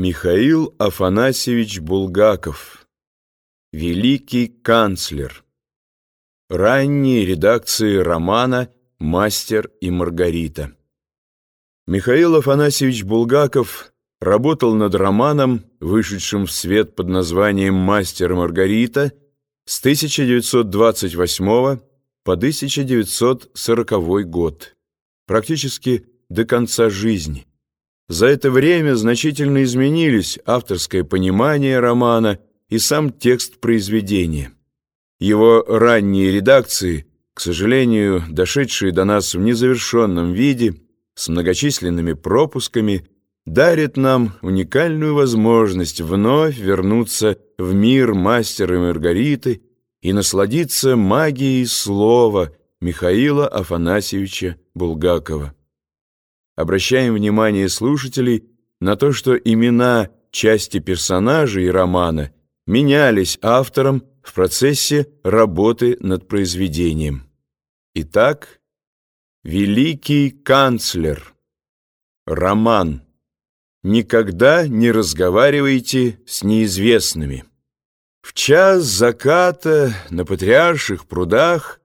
Михаил Афанасьевич Булгаков Великий канцлер Ранние редакции романа «Мастер и Маргарита» Михаил Афанасьевич Булгаков работал над романом, вышедшим в свет под названием «Мастер и Маргарита» с 1928 по 1940 год, практически до конца жизни. За это время значительно изменились авторское понимание романа и сам текст произведения. Его ранние редакции, к сожалению, дошедшие до нас в незавершенном виде, с многочисленными пропусками, дарят нам уникальную возможность вновь вернуться в мир мастера Маргариты и насладиться магией слова Михаила Афанасьевича Булгакова обращаем внимание слушателей на то, что имена части персонажей романа менялись автором в процессе работы над произведением. Итак, «Великий канцлер», роман. Никогда не разговаривайте с неизвестными. В час заката на Патриарших прудах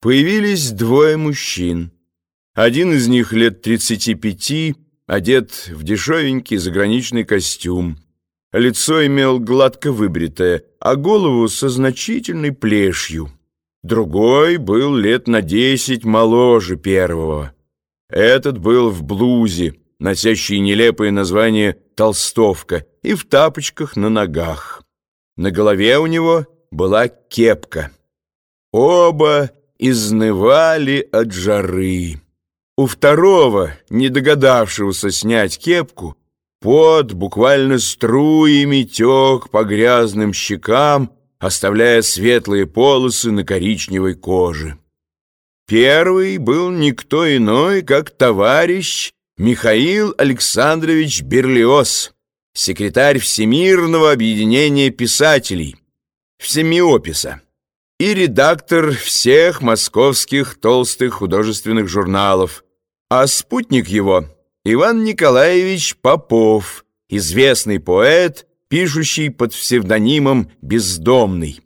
появились двое мужчин – один из них лет 35, одет в дешевенький заграничный костюм. Лицо имел гладко выбритое, а голову со значительной плешью. Другой был лет на десять моложе первого. Этот был в блузе, носящей нелепое название «толстовка», и в тапочках на ногах. На голове у него была кепка. Оба изнывали от жары. У второго, не догадавшегося снять кепку, пот буквально струями тек по грязным щекам, оставляя светлые полосы на коричневой коже. Первый был никто иной, как товарищ Михаил Александрович Берлиоз, секретарь Всемирного объединения писателей, Всемиописа, и редактор всех московских толстых художественных журналов – а спутник его — Иван Николаевич Попов, известный поэт, пишущий под псевдонимом «Бездомный».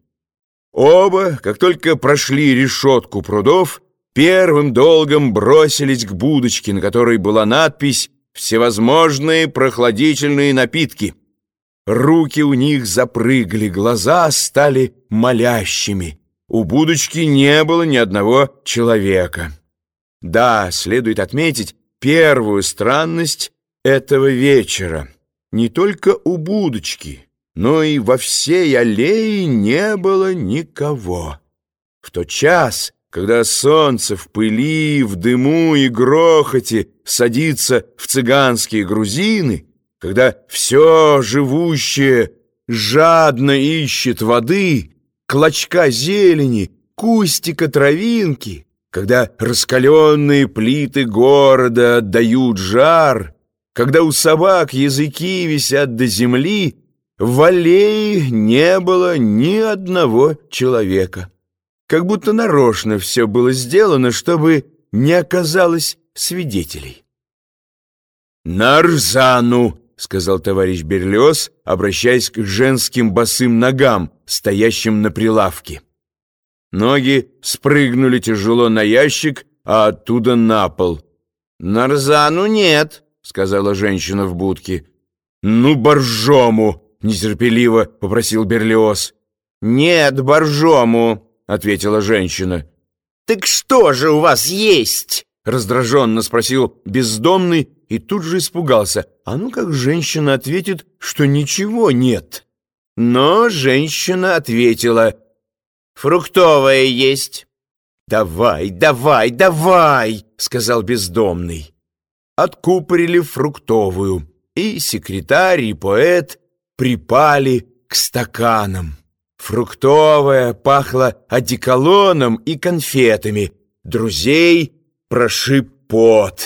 Оба, как только прошли решетку прудов, первым долгом бросились к будочке, на которой была надпись «Всевозможные прохладительные напитки». Руки у них запрыгали, глаза стали молящими. У будочки не было ни одного человека. Да, следует отметить первую странность этого вечера. Не только у будочки, но и во всей аллее не было никого. В тот час, когда солнце в пыли, в дыму и грохоте садится в цыганские грузины, когда все живущее жадно ищет воды, клочка зелени, кустика травинки — когда раскаленные плиты города отдают жар, когда у собак языки висят до земли, в аллее не было ни одного человека. Как будто нарочно все было сделано, чтобы не оказалось свидетелей. «Нарзану!» — сказал товарищ Берлиоз, обращаясь к женским босым ногам, стоящим на прилавке. Ноги спрыгнули тяжело на ящик, а оттуда на пол. «Нарзану нет», — сказала женщина в будке. «Ну, боржому!» — нетерпеливо попросил Берлиоз. «Нет, боржому», — ответила женщина. «Так что же у вас есть?» — раздраженно спросил бездомный и тут же испугался. А ну как женщина ответит, что ничего нет? Но женщина ответила — Фруктовая есть. Давай, давай, давай, сказал бездомный. Откупорили фруктовую, и секретарь, и поэт припали к стаканам. Фруктовая пахла одеколоном и конфетами. Друзей прошиб пот.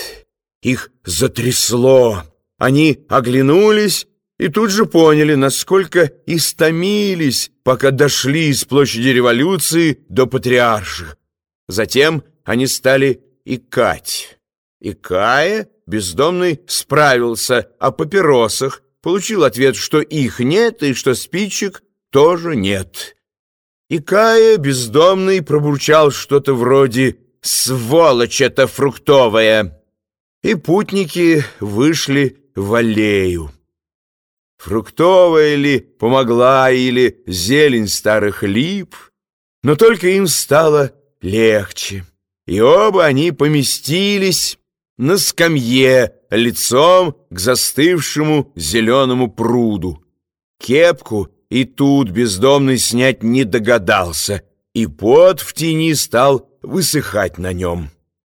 Их затрясло. Они оглянулись и тут же поняли, насколько истомились, пока дошли с площади революции до Патриарших. Затем они стали икать. Икая, бездомный справился о папиросах, получил ответ, что их нет и что спичек тоже нет. И Кая, бездомный, пробурчал что-то вроде «Сволочь это фруктовая!» И путники вышли в аллею. Фруктовая ли помогла или зелень старых лип, но только им стало легче, и оба они поместились на скамье лицом к застывшему зеленому пруду. Кепку и тут бездомный снять не догадался, и пот в тени стал высыхать на нем.